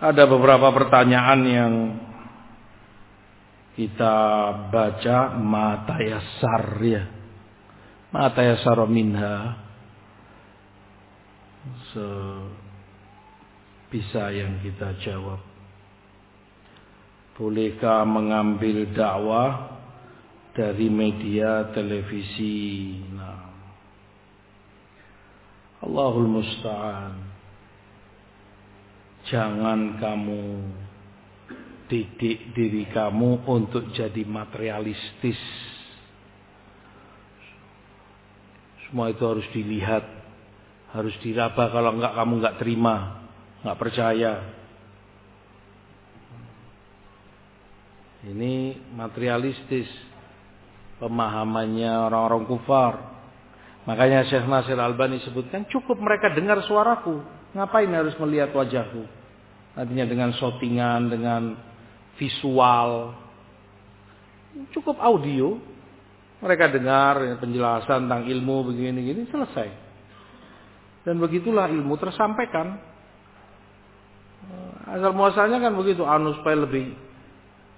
Ada beberapa pertanyaan yang kita baca mata yasar ya. Mata yasar minha. So, bisa yang kita jawab. Bolehkah mengambil dakwah dari media televisi? Nah. Allahul Musta'an. Jangan kamu didik diri kamu untuk jadi materialistis. Semua itu harus dilihat, harus diraba. Kalau enggak kamu enggak terima, enggak percaya. Ini materialistis pemahamannya orang-orang kufar. Makanya Syekh Nasir Albani sebutkan cukup mereka dengar suaraku, ngapain harus melihat wajahku? Artinya dengan shootingan, dengan visual. Cukup audio. Mereka dengar penjelasan tentang ilmu begini-gini selesai. Dan begitulah ilmu tersampaikan. Asal muasalnya kan begitu anu supaya lebih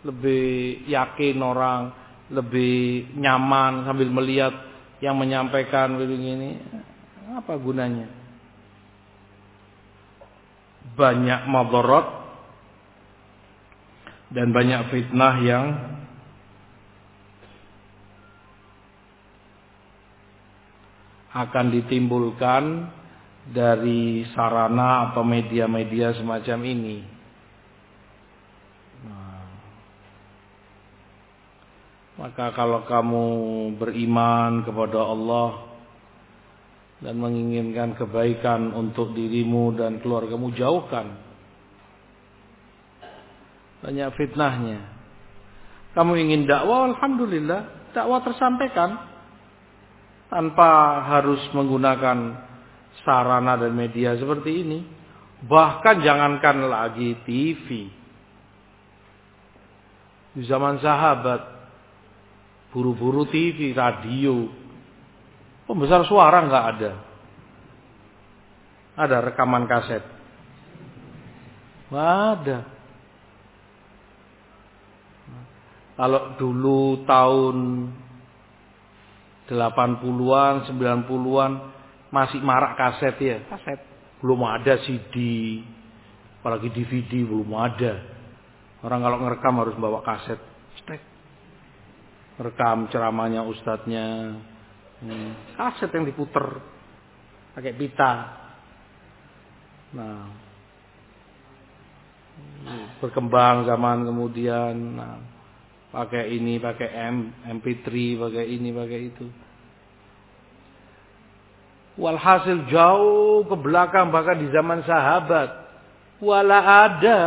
lebih yakin orang, lebih nyaman sambil melihat yang menyampaikan begini. Apa gunanya? Banyak madarat dan banyak fitnah yang akan ditimbulkan dari sarana atau media-media semacam ini. Nah, maka kalau kamu beriman kepada Allah dan menginginkan kebaikan untuk dirimu dan keluargamu jauhkan banyak fitnahnya. Kamu ingin dakwah, alhamdulillah, dakwah tersampaikan tanpa harus menggunakan sarana dan media seperti ini. Bahkan jangankan lagi TV. Di zaman sahabat, buru-buru TV, radio, pembesar suara nggak ada. Ada rekaman kaset. Nggak ada. Kalau dulu tahun 80-an, 90-an masih marak kaset ya, kaset. Belum ada CD, apalagi DVD belum ada. Orang kalau ngerekam harus bawa kaset. Stek. Rekam ceramahnya ustadznya. Hmm. Kaset yang diputer pakai pita. Nah, berkembang zaman kemudian. Nah, pakai ini, pakai M, MP3, pakai ini, pakai itu. Walhasil jauh ke belakang bahkan di zaman sahabat. Wala ada.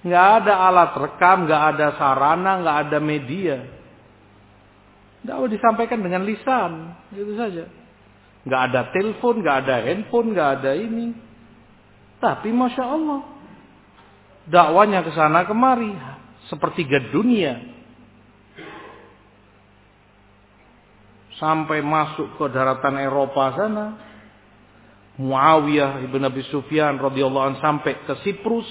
Nggak ada alat rekam, nggak ada sarana, nggak ada media. Dakwah disampaikan dengan lisan, itu saja. Nggak ada telepon, nggak ada handphone, nggak ada ini. Tapi masya Allah, dakwanya ke sana kemari, sepertiga dunia sampai masuk ke daratan Eropa sana. Muawiyah ibn Abi Sufyan radhiyallahu anhu sampai ke Siprus.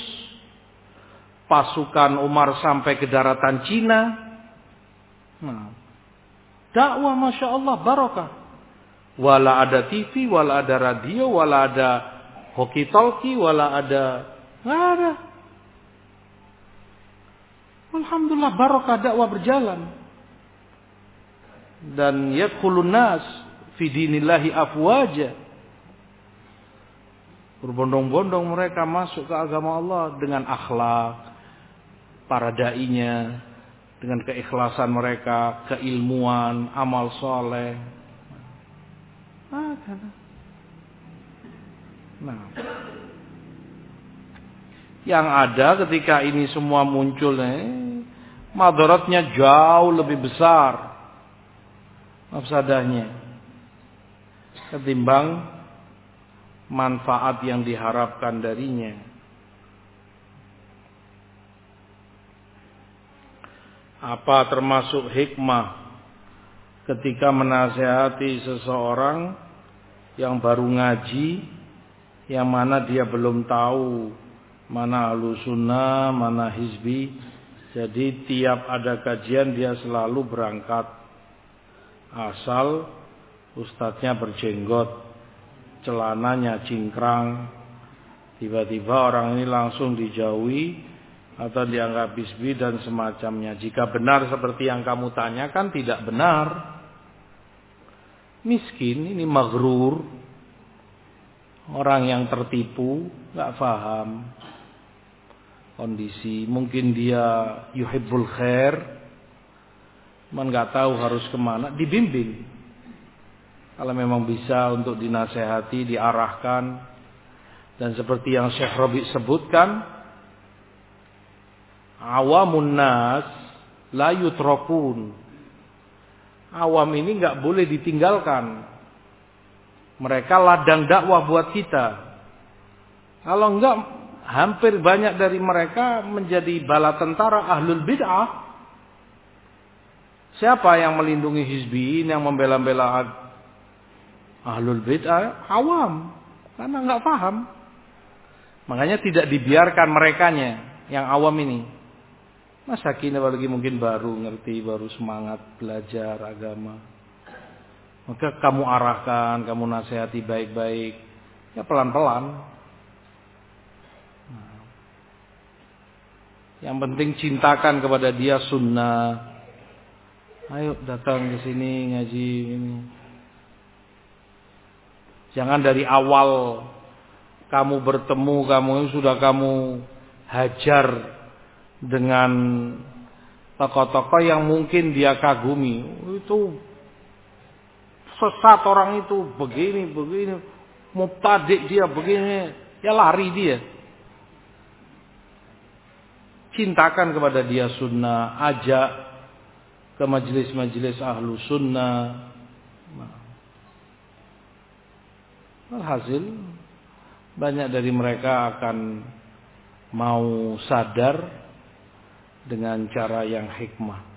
Pasukan Umar sampai ke daratan Cina. Nah, dakwah masya Allah barokah. Wala ada TV, wala ada radio, wala ada hoki talkie, wala ada nggak ada. Alhamdulillah barokah dakwah berjalan. Dan yadkhulun nas fi dinillahi afwaja. Berbondong-bondong mereka masuk ke agama Allah dengan akhlak para dai-nya, dengan keikhlasan mereka, keilmuan, amal soleh. Nah, yang ada ketika ini semua muncul, eh, madaratnya jauh lebih besar. Mafsadahnya. Ketimbang manfaat yang diharapkan darinya. Apa termasuk hikmah ketika menasehati seseorang yang baru ngaji yang mana dia belum tahu mana ahlu sunnah, mana hizbi. Jadi tiap ada kajian dia selalu berangkat. Asal ustadznya berjenggot, celananya cingkrang. Tiba-tiba orang ini langsung dijauhi atau dianggap hizbi dan semacamnya. Jika benar seperti yang kamu tanyakan tidak benar. Miskin ini magrur. Orang yang tertipu, nggak paham kondisi. Mungkin dia yuhibbul khair, man nggak tahu harus ke mana, dibimbing. Kalau memang bisa untuk dinasehati, diarahkan, dan seperti yang Syekh Robi sebutkan, awamun nas la yutrokun. Awam ini nggak boleh ditinggalkan. Mereka ladang dakwah buat kita. Kalau enggak hampir banyak dari mereka menjadi bala tentara ahlul bid'ah. Siapa yang melindungi hizbiin yang membela-bela ahlul bid'ah? Awam. Karena nggak paham. Makanya tidak dibiarkan merekanya yang awam ini. Masa kini lagi mungkin baru ngerti, baru semangat belajar agama. Maka kamu arahkan, kamu nasihati baik-baik. Ya pelan-pelan. Yang penting cintakan kepada dia sunnah. Ayo datang ke sini ngaji ini. Jangan dari awal kamu bertemu, kamu sudah kamu hajar dengan tokoh-tokoh yang mungkin dia kagumi. Itu sesat orang itu begini, begini. Mubtadik dia begini. Ya lari dia cintakan kepada dia sunnah, ajak ke majelis-majelis ahlu sunnah. Nah. Alhasil banyak dari mereka akan mau sadar dengan cara yang hikmah.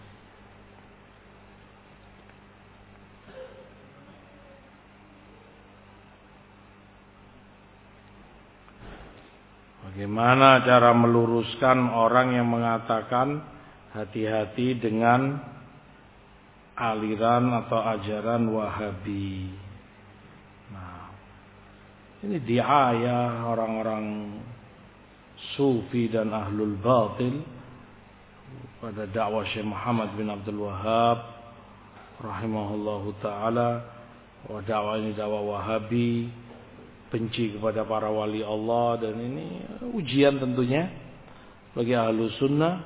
Bagaimana cara meluruskan orang yang mengatakan hati-hati dengan aliran atau ajaran Wahabi. Nah, ini diaya orang-orang sufi dan ahlul batil pada dakwah Syekh Muhammad bin Abdul Wahab rahimahullahu taala. Wa dakwah ini dakwah Wahabi benci kepada para wali Allah. Dan ini ujian tentunya bagi ahlu sunnah.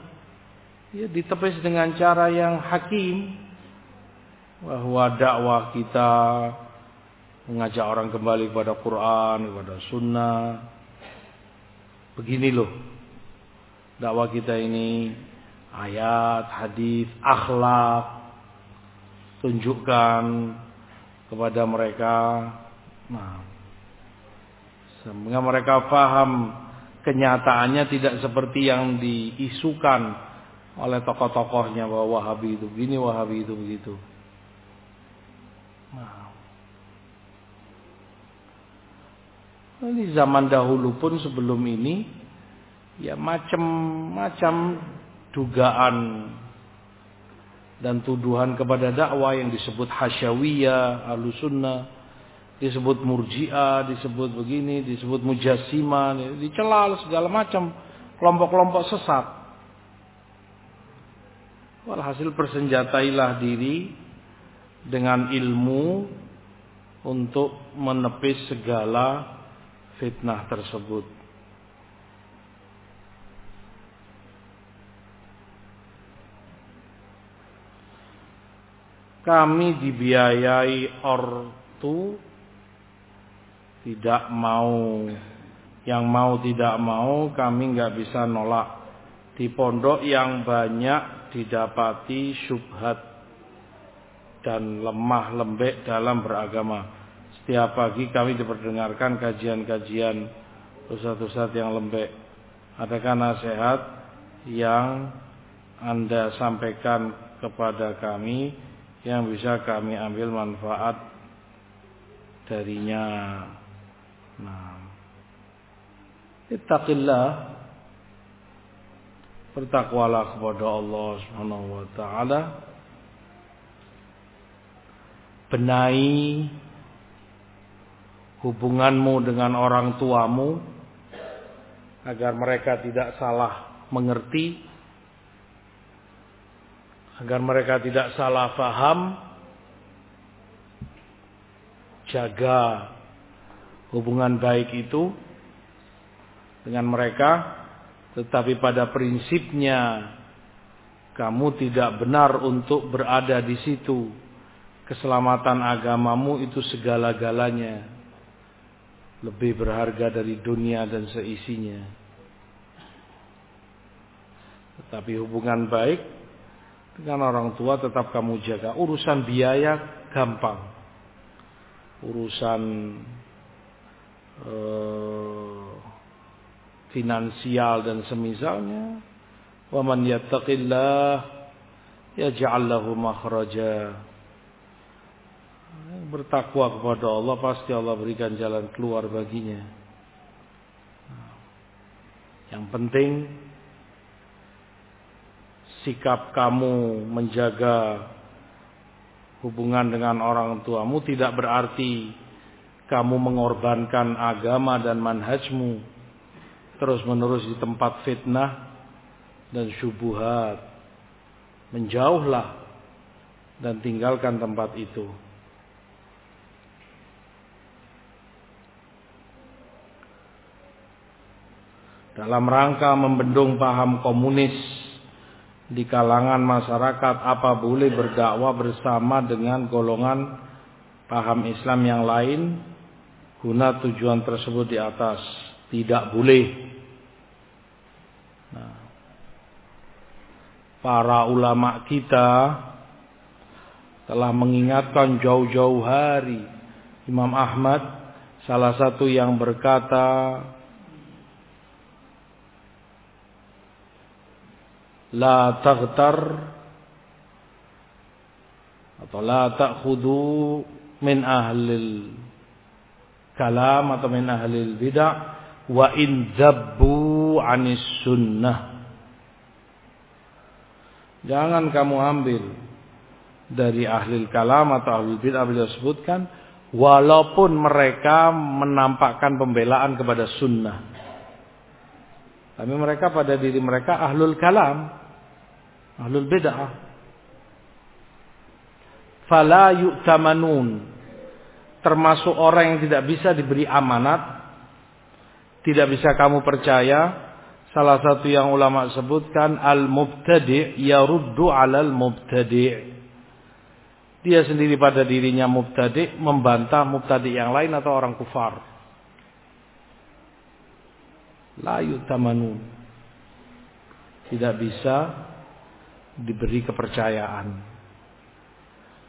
Ya ditepis dengan cara yang hakim. Bahwa dakwah kita mengajak orang kembali kepada Quran kepada sunnah. Begini loh dakwah kita ini ayat hadis akhlak tunjukkan kepada mereka nah sehingga mereka paham kenyataannya tidak seperti yang diisukan oleh tokoh-tokohnya bahwa Wahabi itu begini, Wahabi itu begitu. Nah. Di zaman dahulu pun sebelum ini ya macam-macam dugaan dan tuduhan kepada dakwah yang disebut hasyawiyah, alusunnah disebut murjiah, disebut begini, disebut mujassimah, dicela segala macam kelompok-kelompok sesat. Walhasil persenjatailah diri dengan ilmu untuk menepis segala fitnah tersebut. Kami dibiayai ortu tidak mau. Yang mau tidak mau kami nggak bisa nolak. Di pondok yang banyak didapati syubhat dan lemah lembek dalam beragama. Setiap pagi kami diperdengarkan kajian-kajian ustadz-ustadz yang lembek. Adakah nasihat yang anda sampaikan kepada kami yang bisa kami ambil manfaat darinya. Nah, Ittaqillah. Bertakwalah kepada Allah Subhanahu wa taala. Benahi hubunganmu dengan orang tuamu agar mereka tidak salah mengerti agar mereka tidak salah faham jaga hubungan baik itu dengan mereka tetapi pada prinsipnya kamu tidak benar untuk berada di situ. Keselamatan agamamu itu segala-galanya. Lebih berharga dari dunia dan seisinya. Tetapi hubungan baik dengan orang tua tetap kamu jaga. Urusan biaya gampang. Urusan uh, finansial dan semisalnya. Wa man yattaqillah yaj'al lahu makhraja. Bertakwa kepada Allah pasti Allah berikan jalan keluar baginya. Yang penting sikap kamu menjaga hubungan dengan orang tuamu tidak berarti kamu mengorbankan agama dan manhajmu terus menerus di tempat fitnah dan syubuhat. Menjauhlah dan tinggalkan tempat itu. Dalam rangka membendung paham komunis di kalangan masyarakat apa boleh berdakwah bersama dengan golongan paham Islam yang lain? Guna tujuan tersebut di atas. Tidak boleh. Nah, para ulama kita telah mengingatkan jauh-jauh hari Imam Ahmad salah satu yang berkata la taghtar atau la ta'khudhu min ahlil kalam atau min ahlil bid'ah wa in zabbu anis sunnah. Jangan kamu ambil dari ahli kalam atau ahli bid'ah beliau sebutkan walaupun mereka menampakkan pembelaan kepada sunnah. Tapi mereka pada diri mereka ahlul kalam, ahlul bid'ah. Fala yu'tamanun. Termasuk orang yang tidak bisa diberi amanat. Tidak bisa kamu percaya Salah satu yang ulama sebutkan al-mubtadi' yaruddu 'alal mubtadi'. Dia sendiri pada dirinya mubtadi' membantah mubtadi' yang lain atau orang kufar. La yutamanun. Tidak bisa diberi kepercayaan.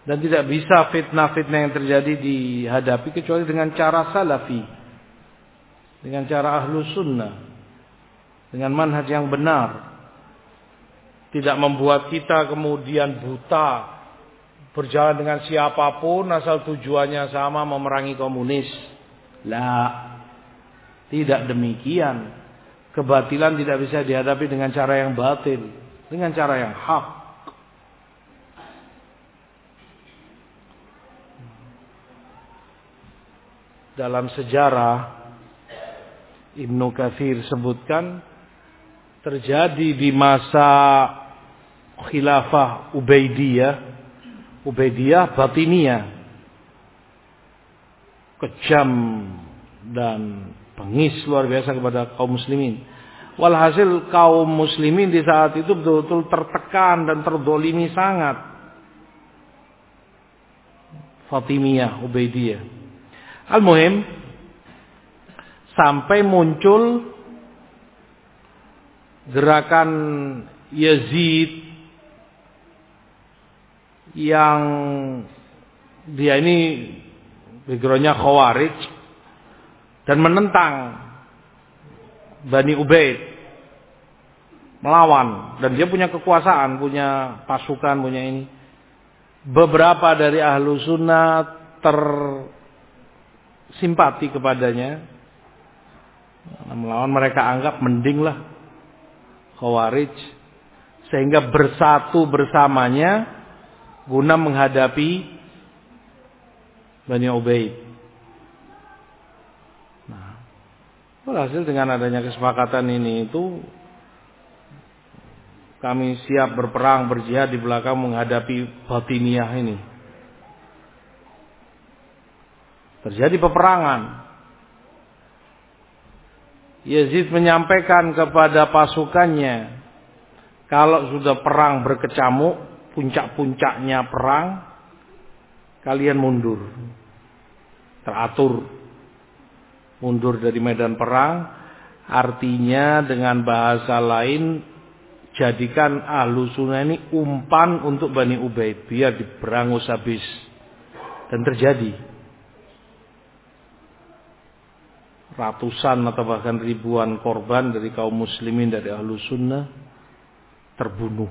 Dan tidak bisa fitnah-fitnah yang terjadi dihadapi kecuali dengan cara salafi. Dengan cara ahlu sunnah dengan manhaj yang benar. Tidak membuat kita kemudian buta berjalan dengan siapa pun asal tujuannya sama memerangi komunis. Lah, tidak demikian. Kebatilan tidak bisa dihadapi dengan cara yang batil, dengan cara yang hak. Dalam sejarah Ibnu Katsir sebutkan terjadi di masa khilafah Ubaidiyah, Ubaidiyah Batiniyah. Kejam dan pengis luar biasa kepada kaum muslimin. Walhasil kaum muslimin di saat itu betul-betul tertekan dan terdolimi sangat. Fatimiyah, Ubaidiyah. Al-Muhim, sampai muncul gerakan Yazid yang dia ini backgroundnya Khawarij dan menentang Bani Ubaid melawan dan dia punya kekuasaan, punya pasukan, punya ini. Beberapa dari ahlu sunnah tersimpati kepadanya Melawan mereka anggap mending lah Khawarij sehingga bersatu bersamanya guna menghadapi Bani Ubaid. Nah, berhasil dengan adanya kesepakatan ini itu kami siap berperang berjihad di belakang menghadapi batiniah ini. Terjadi peperangan. Yazid menyampaikan kepada pasukannya, kalau sudah perang berkecamuk, puncak-puncaknya perang, kalian mundur. Teratur. Mundur dari medan perang, artinya dengan bahasa lain, jadikan ahlu sunnah ini umpan untuk Bani Ubaid, biar diberangus habis. Dan terjadi. ratusan atau bahkan ribuan korban dari kaum muslimin dari ahlu sunnah terbunuh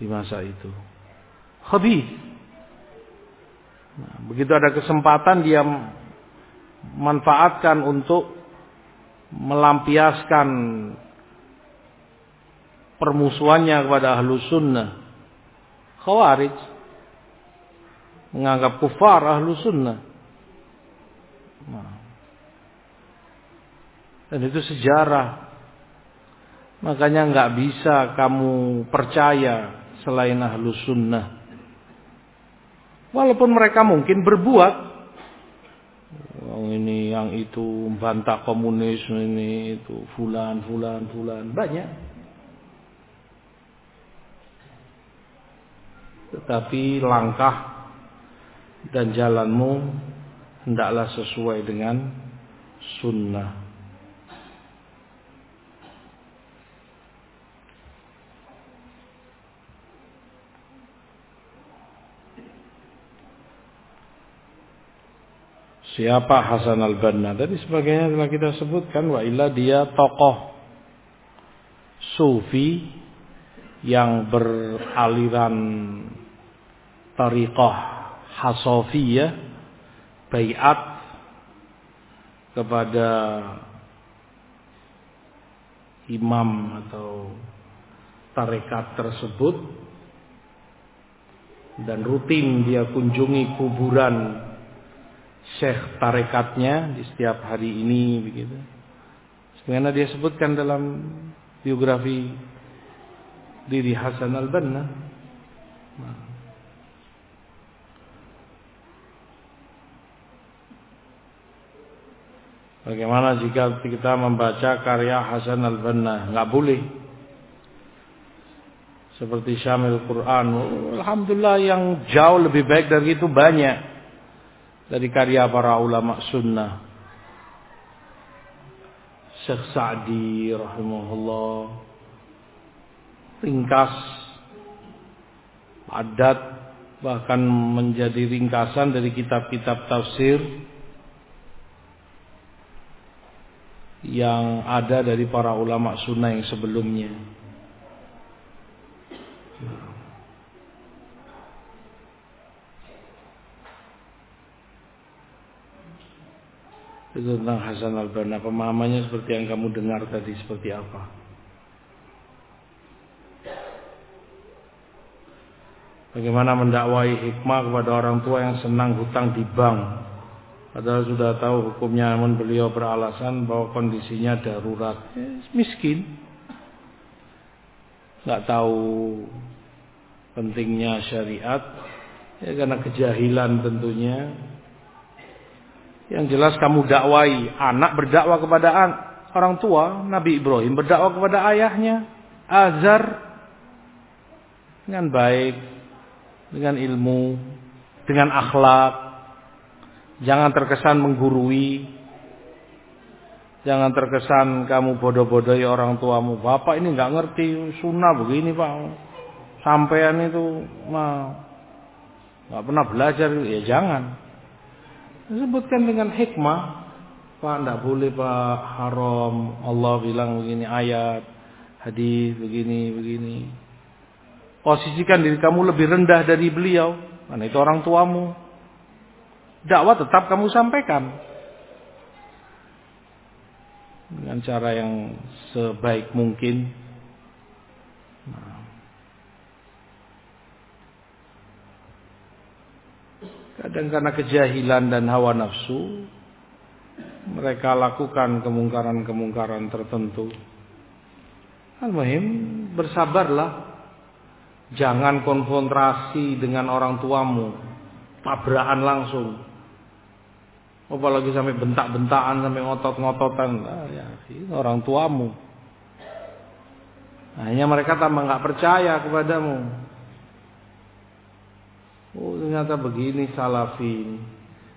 di masa itu. Habis. Nah, begitu ada kesempatan dia manfaatkan untuk melampiaskan permusuhannya kepada ahlu sunnah. Khawarij menganggap kufar ahlu sunnah. Nah, dan itu sejarah. Makanya nggak bisa kamu percaya selain ahlu sunnah. Walaupun mereka mungkin berbuat. Yang ini, yang itu, bantah komunis, ini, itu, fulan, fulan, fulan. Banyak. Tetapi langkah dan jalanmu hendaklah sesuai dengan sunnah. Siapa Hasan al-Banna? Tadi sebagainya telah kita sebutkan. Wa illa dia tokoh sufi yang beraliran tariqah hasofiyah bayat kepada imam atau tarekat tersebut dan rutin dia kunjungi kuburan syekh tarekatnya di setiap hari ini begitu. Sebagaimana dia sebutkan dalam biografi diri Hasan al-Banna. Nah. Bagaimana jika kita membaca karya Hasan al-Banna? Enggak boleh. Seperti Syamil Quran. Alhamdulillah yang jauh lebih baik dari itu banyak dari karya para ulama sunnah. Syekh Sa'di rahimahullah ringkas adat bahkan menjadi ringkasan dari kitab-kitab tafsir yang ada dari para ulama sunnah yang sebelumnya. itu tentang Hasan al-Banna. Pemahamannya seperti yang kamu dengar tadi seperti apa? Bagaimana mendakwai hikmah kepada orang tua yang senang hutang di bank padahal sudah tahu hukumnya namun beliau beralasan bahwa kondisinya darurat. Eh, miskin. Nggak tahu pentingnya syariat. Ya karena kejahilan tentunya. Yang jelas kamu dakwai, anak berdakwah kepada orang tua, Nabi Ibrahim berdakwah kepada ayahnya, Azar dengan baik, dengan ilmu, dengan akhlak. Jangan terkesan menggurui. Jangan terkesan kamu bodoh-bodohi orang tuamu. Bapak ini nggak ngerti sunnah begini pak. Sampean itu mah nggak pernah belajar. Ya jangan. Disebutkan dengan hikmah. Pak, tidak boleh Pak, haram. Allah bilang begini ayat, hadis begini, begini. Posisikan diri kamu lebih rendah dari beliau. Karena itu orang tuamu. Dakwah tetap kamu sampaikan. dengan cara yang sebaik mungkin. Kadang karena kejahilan dan hawa nafsu, mereka lakukan kemungkaran-kemungkaran tertentu. Al-Muhim, bersabarlah. Jangan konfrontasi dengan orang tuamu. Tabrakan langsung. Apalagi sampai bentak-bentakan, sampai ngotot-ngototan. Ah, ya, orang tuamu. Hanya mereka tambah nggak percaya kepadamu. Oh ternyata begini salafi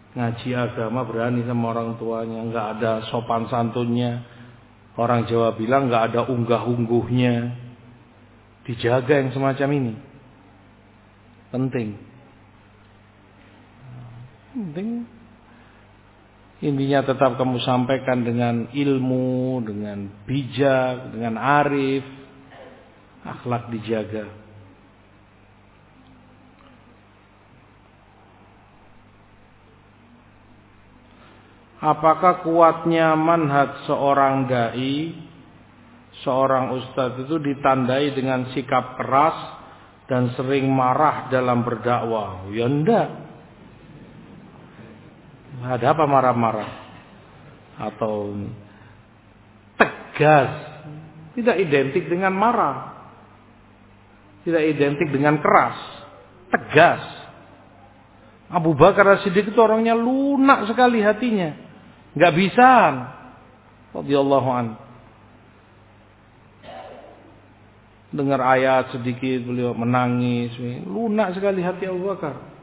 Ngaji agama berani sama orang tuanya. nggak ada sopan santunnya. Orang Jawa bilang nggak ada unggah-ungguhnya. Dijaga yang semacam ini. Penting. Penting Intinya tetap kamu sampaikan dengan ilmu, dengan bijak, dengan arif. Akhlak dijaga. Apakah kuatnya manhaj seorang dai, seorang ustadz itu ditandai dengan sikap keras dan sering marah dalam berdakwah? Ya enggak. Ada apa marah-marah? Atau tegas. Tidak identik dengan marah. Tidak identik dengan keras. Tegas. Abu Bakar Siddiq itu orangnya lunak sekali hatinya. Gak bisa. Radiyallahu an. Dengar ayat sedikit beliau menangis. Lunak sekali hati Abu Bakar.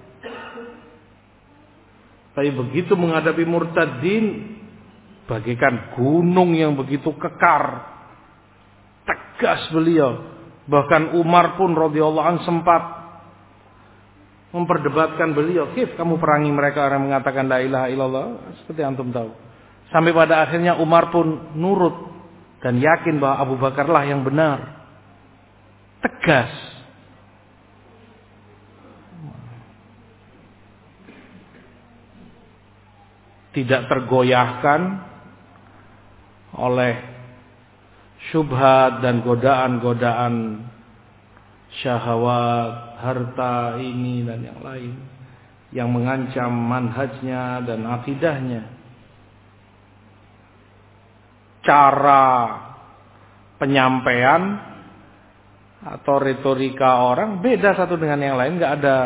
Tapi begitu menghadapi murtadin, bagikan gunung yang begitu kekar. Tegas beliau. Bahkan Umar pun radhiyallahu an sempat memperdebatkan beliau. Kif kamu perangi mereka orang mengatakan la ilaha illallah? Seperti antum tahu. Sampai pada akhirnya Umar pun nurut dan yakin bahwa Abu Bakarlah yang benar. Tegas. Tidak tergoyahkan oleh syubhat dan godaan-godaan syahwat, harta ini dan yang lain yang mengancam manhajnya dan akidahnya. Cara penyampaian atau retorika orang beda satu dengan yang lain, nggak ada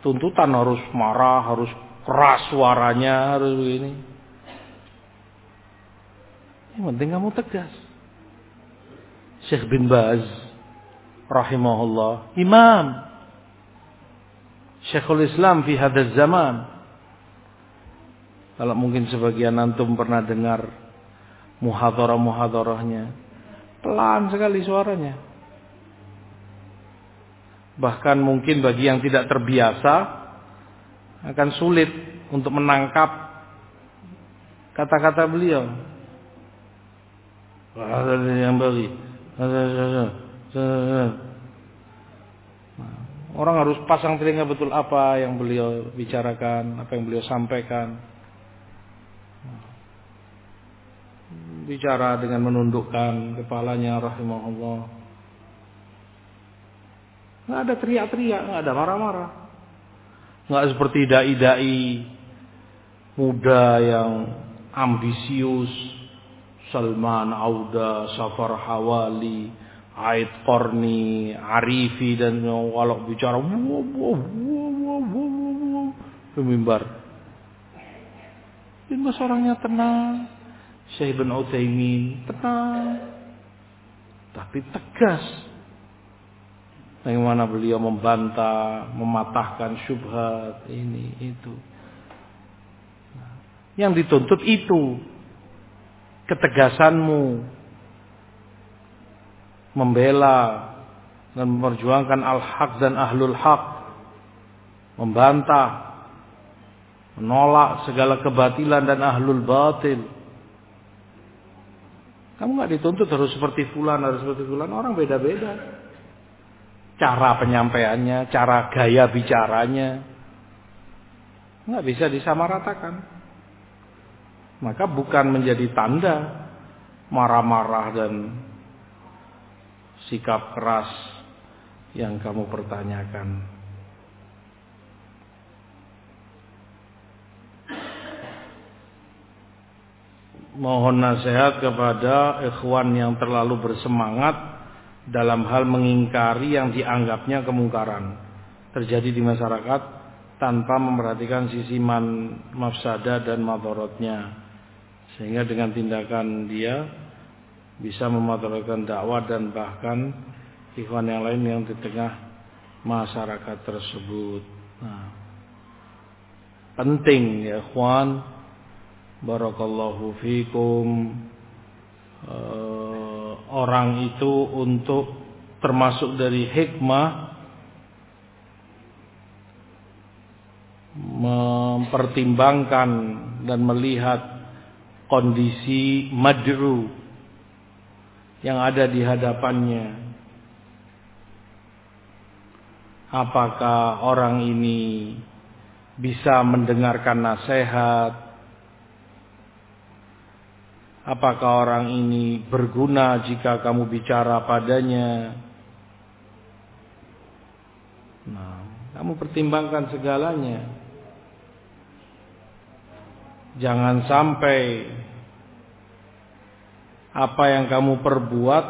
tuntutan harus marah, harus keras suaranya harus begini. Yang penting kamu tegas. Syekh bin Baz rahimahullah, imam Syekhul Islam fi hadaz zaman. Kalau mungkin sebagian antum pernah dengar muhadharah-muhadharahnya, pelan sekali suaranya. Bahkan mungkin bagi yang tidak terbiasa akan sulit untuk menangkap kata-kata beliau. yang bagi. Orang harus pasang telinga betul apa yang beliau bicarakan, apa yang beliau sampaikan. Bicara dengan menundukkan kepalanya rahimahullah. Nggak ada teriak-teriak, nggak ada marah-marah. Nggak seperti dai-dai muda yang ambisius. Salman Auda, Safar Hawali, Aid Korni, Arifi dan bicara wow wow wow pemimbar. Ini orangnya tenang. Syekh bin Utsaimin tenang. Tapi tegas Bagaimana beliau membantah, mematahkan syubhat ini itu. Yang dituntut itu ketegasanmu membela dan memperjuangkan al-haq dan ahlul haq membantah menolak segala kebatilan dan ahlul batil kamu nggak dituntut harus seperti fulan harus seperti fulan orang beda-beda cara penyampaiannya, cara gaya bicaranya. Nggak bisa disamaratakan. Maka bukan menjadi tanda marah-marah dan sikap keras yang kamu pertanyakan. Mohon nasihat kepada ikhwan yang terlalu bersemangat dalam hal mengingkari yang dianggapnya kemungkaran. Terjadi di masyarakat tanpa memperhatikan sisi man, mafsada dan madorotnya. Sehingga dengan tindakan dia bisa memadaratkan dakwah dan bahkan ikhwan yang lain yang di tengah masyarakat tersebut. Nah, penting ya ikhwan. Barakallahu fikum. Uh, orang itu untuk termasuk dari hikmah mempertimbangkan dan melihat kondisi madru yang ada di hadapannya. Apakah orang ini bisa mendengarkan nasihat? Apakah orang ini berguna jika kamu bicara padanya? Nah, kamu pertimbangkan segalanya. Jangan sampai apa yang kamu perbuat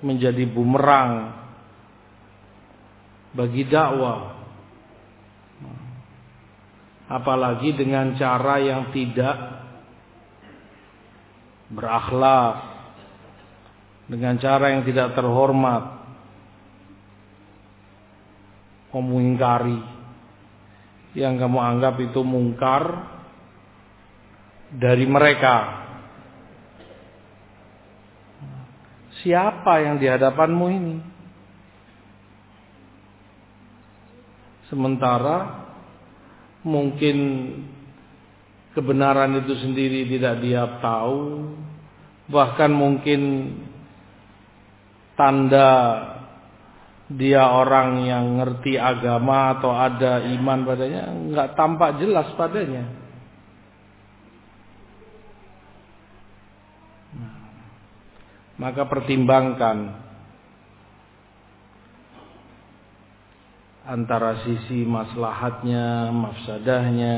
menjadi bumerang bagi dakwah. Apalagi dengan cara yang tidak berakhlak, dengan cara yang tidak terhormat, memungkari yang kamu anggap itu mungkar dari mereka Siapa yang di hadapanmu ini? Sementara mungkin kebenaran itu sendiri tidak dia tahu, bahkan mungkin tanda dia orang yang ngerti agama atau ada iman padanya nggak tampak jelas padanya. maka pertimbangkan antara sisi maslahatnya, mafsadahnya.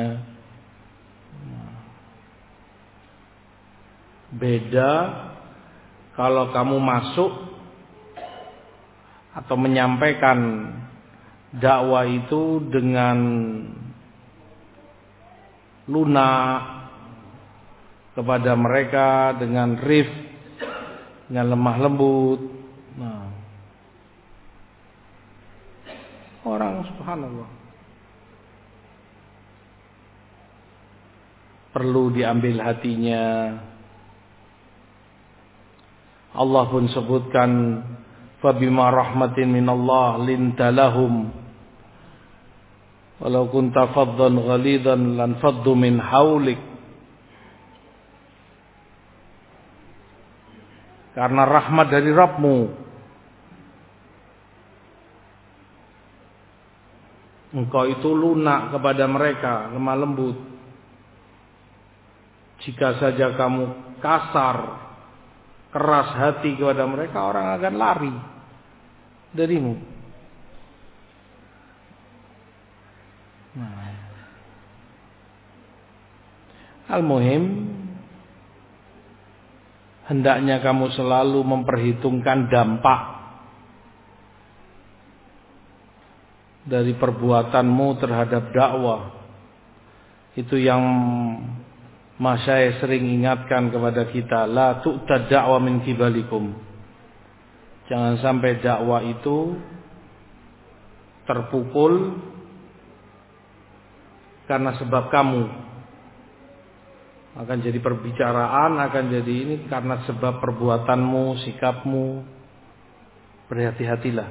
Beda kalau kamu masuk atau menyampaikan dakwah itu dengan lunak kepada mereka dengan rif dengan lemah lembut. Nah. Orang subhanallah perlu diambil hatinya. Allah pun sebutkan fabima rahmatin minallah lintalahum walau kunta faddan ghalidan lan faddu min haulik karena rahmat dari Rabbmu. Engkau itu lunak kepada mereka, lemah lembut. Jika saja kamu kasar, keras hati kepada mereka, orang akan lari darimu. Nah. Al-Muhim hendaknya kamu selalu memperhitungkan dampak dari perbuatanmu terhadap dakwah. Itu yang saya sering ingatkan kepada kita, la tu'ta da'wa min kibalikum. Jangan sampai dakwah itu terpukul karena sebab kamu akan jadi perbicaraan, akan jadi ini karena sebab perbuatanmu, sikapmu. Berhati-hatilah.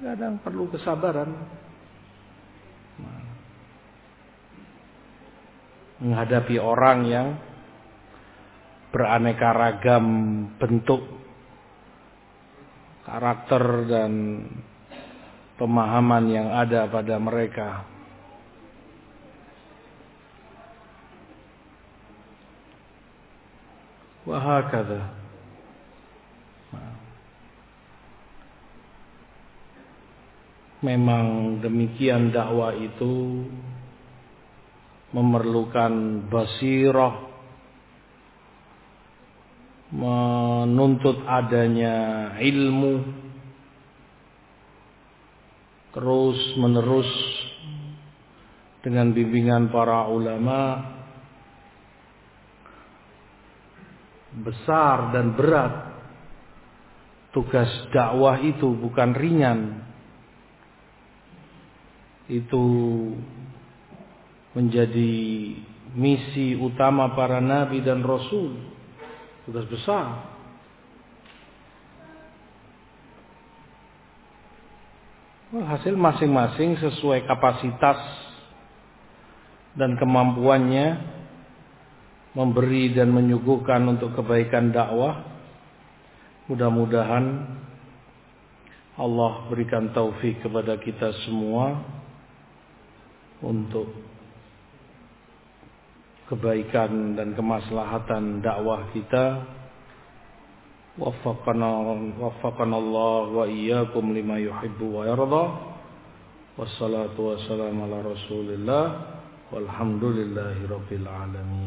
Kadang perlu kesabaran. Menghadapi orang yang beraneka ragam bentuk, karakter dan pemahaman yang ada pada mereka. Wahakadha. Memang demikian dakwah itu memerlukan basirah menuntut adanya ilmu terus menerus dengan bimbingan para ulama besar dan berat. Tugas dakwah itu bukan ringan. Itu menjadi misi utama para nabi dan rasul tugas besar hasil masing-masing sesuai kapasitas dan kemampuannya memberi dan menyuguhkan untuk kebaikan dakwah. Mudah-mudahan Allah berikan taufik kepada kita semua untuk kebaikan dan kemaslahatan dakwah kita. Waffaqana waffaqana Allah wa iyyakum lima yuhibbu wa yarda. Wassalatu wassalamu ala Rasulillah walhamdulillahi rabbil alamin.